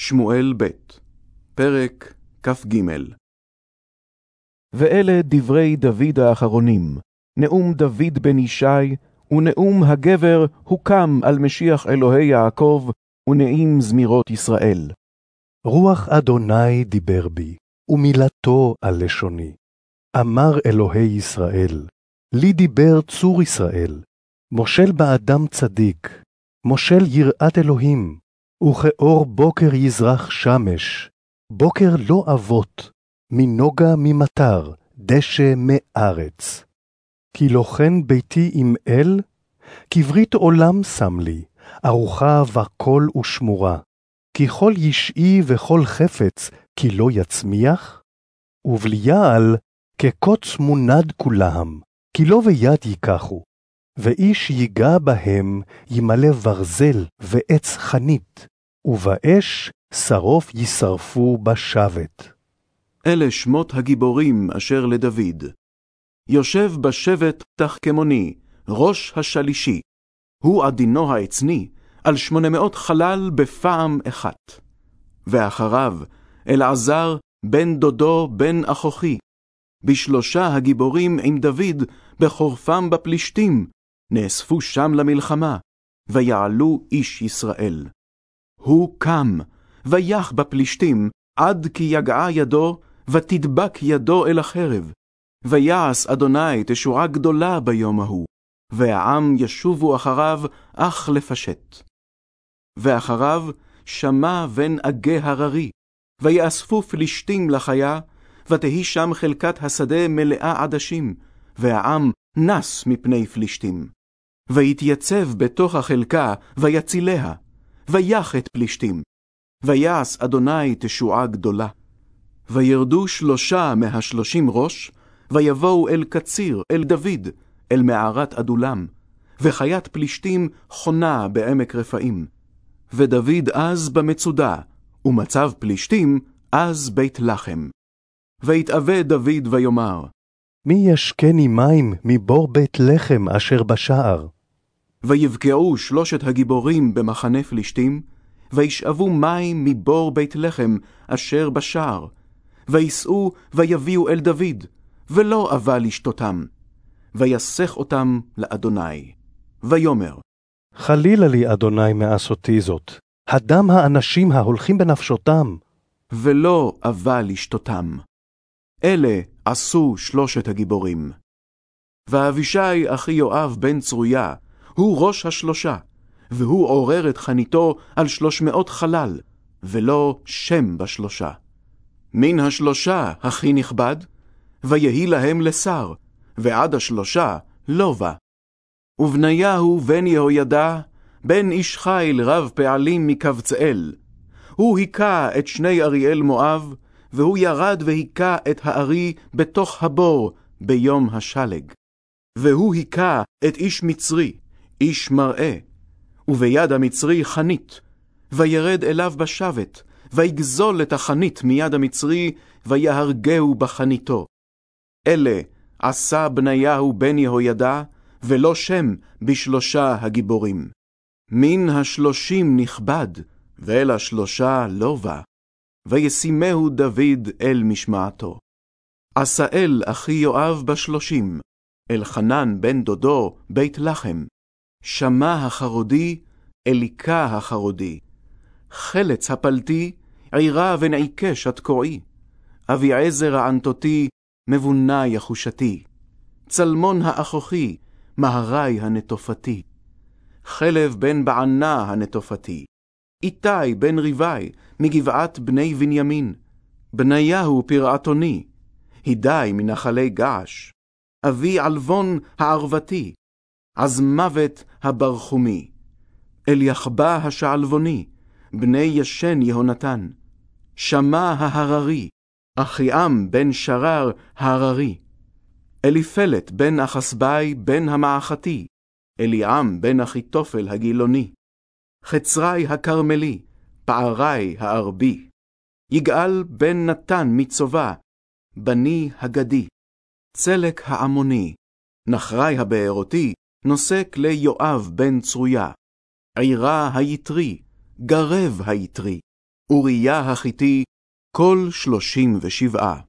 שמואל ב', פרק כ"ג ואלה דברי דוד האחרונים, נאום דוד בן ישי, ונאום הגבר הוקם על משיח אלוהי יעקב, ונעים זמירות ישראל. רוח אדוני דיבר בי, ומילתו על לשוני. אמר אלוהי ישראל, לי דיבר צור ישראל, מושל באדם צדיק, מושל יראת אלוהים, וכאור בוקר יזרח שמש, בוקר לא אבות, מנוגה ממטר, דשא מארץ. כי לא כן ביתי עם אל, כברית עולם שם לי, ארוחה וקול ושמורה. כי כל ישעי וכל חפץ, כי לא יצמיח? ובליעל, כקוץ מונד כולם, כי לא ביד ייקחו. ואיש ייגע בהם, ימלא ברזל ועץ חנית, ובאש שרוף ישרפו בשבת. אלה שמות הגיבורים אשר לדוד. יושב בשבט תחכמוני, ראש השלישי. הוא עדינו העצני, על שמונה מאות חלל בפעם אחת. ואחריו, אלעזר, בן דודו, בן אכוכי. בשלושה הגיבורים עם דוד, בחורפם בפלישתים, נאספו שם למלחמה, ויעלו איש ישראל. הוא קם, ויח בפלישתים, עד כי יגעה ידו, ותדבק ידו אל החרב. ויעש אדוני תשורה גדולה ביום ההוא, והעם ישובו אחריו, אך לפשט. ואחריו שמע בן אגה הררי, ויאספו פלישתים לחיה, ותהי שם חלקת השדה מלאה עדשים, והעם נס מפני פלישתים. ויתייצב בתוך החלקה, ויציליה, ויח את פלישתים. ויעש אדוני תשועה גדולה. וירדו שלושה מהשלושים ראש, ויבואו אל קציר, אל דוד, אל מערת אדולם, וחיית פלישתים חונה בעמק רפאים. ודוד אז במצודה, ומצב פלישתים אז בית לחם. ויתאווה דוד ויאמר, מי ישקני מים מבור בית לחם אשר בשער? ויבקעו שלושת הגיבורים במחנה פלישתים, וישאבו מים מבור בית לחם אשר בשער, ויסעו ויביאו אל דוד, ולא אבה לשתותם, ויסך אותם לאדוני. ויאמר, חלילה לי, אדוני, מעשותי זאת. הדם האנשים ההולכים בנפשותם. ולא אבה לשתותם. אלה עשו שלושת הגיבורים. ואבישי אחי יואב בן צרויה, הוא ראש השלושה, והוא עורר את חניתו על שלוש מאות חלל, ולא שם בשלושה. מן השלושה הכי נכבד, ויהי להם לשר, ועד השלושה לא בא. ובניהו בן יהוידע, בן איש חיל רב פעלים מקבצאל. הוא היכה את שני אריאל מואב, והוא ירד והיכה את הארי בתוך הבור ביום השלג. והוא היכה את איש מצרי, איש מראה, וביד המצרי חנית, וירד אליו בשבת, ויגזול את החנית מיד המצרי, ויהרגהו בחניתו. אלה עשה בניהו בן יהוידע, ולא שם בשלושה הגיבורים. מן השלושים נכבד, ואל השלושה לא בא. וישימהו דוד אל משמעתו. עשאל אחי יואב בשלושים, אלחנן בן דודו בית לחם. שמע החרודי, אליקה החרודי. חלץ הפלתי, עירה ונעיקש התקועי. אביעזר הענתותי, מבונה יחושתי. צלמון האחוכי, מהרי הנטופתי. חלב בן בענה הנטופתי. איתי בן ריבי, מגבעת בני בנימין. בניהו פרעתוני. הידי מנחלי געש. אבי עלבון הערבתי. עזמוות הברכומי. אליחבא השעלבוני, בני ישן יהונתן. שמע ההררי, אחיעם בן שרר הררי. אליפלת בן אחסבאי בן המעכתי, אליעם בן אחיתופל הגילוני. חצרי הכרמלי, פערי הארבי. יגאל בן נתן מצובה, בני הגדי. צלק העמוני, נחרי הבארותי, נושא כלי יואב בן צרויה. עירה היתרי, גרב היתרי. אוריה החיתי, כל שלושים ושבעה.